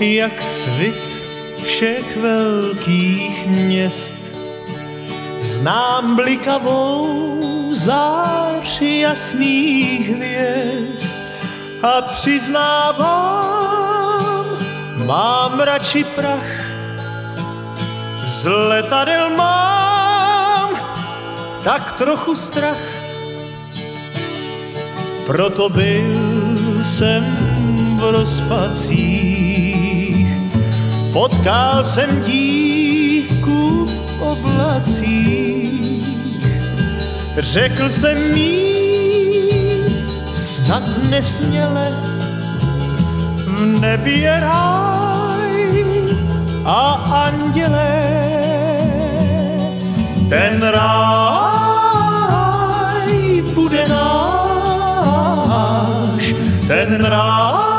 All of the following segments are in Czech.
jak svit všech velkých měst. Znám blikavou zář jasných hvězd a přiznávám, mám radši prach. Z letadel mám tak trochu strach. Proto byl jsem v rozpacích, potkal jsem dívku v oblacích. Řekl jsem jí snad nesměle, v nebi je ráj a andělé. Ten ráj bude náš, ten ráj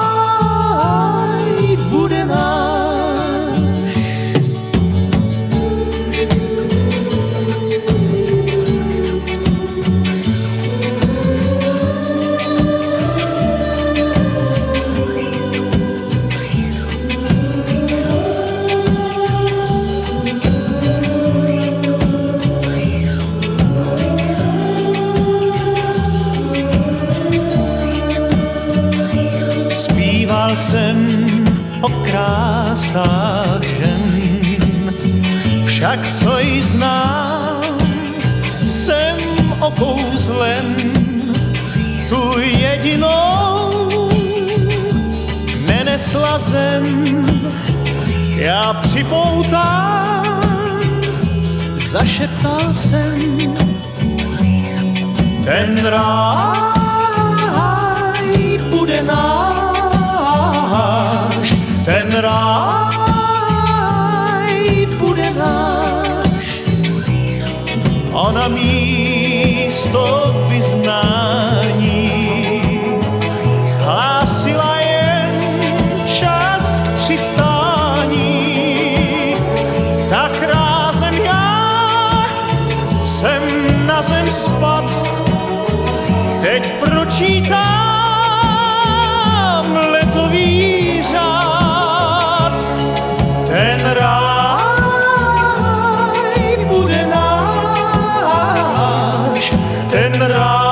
Jsem o krásách žen, však co ji znám, jsem okouzlen tu jedinou nenesla zem. Já připoutám, zašeptal jsem, ten náš. na místo vyznání hlásila jen čas k přistání. Tak rázem já jsem na zem spadl, in the dark.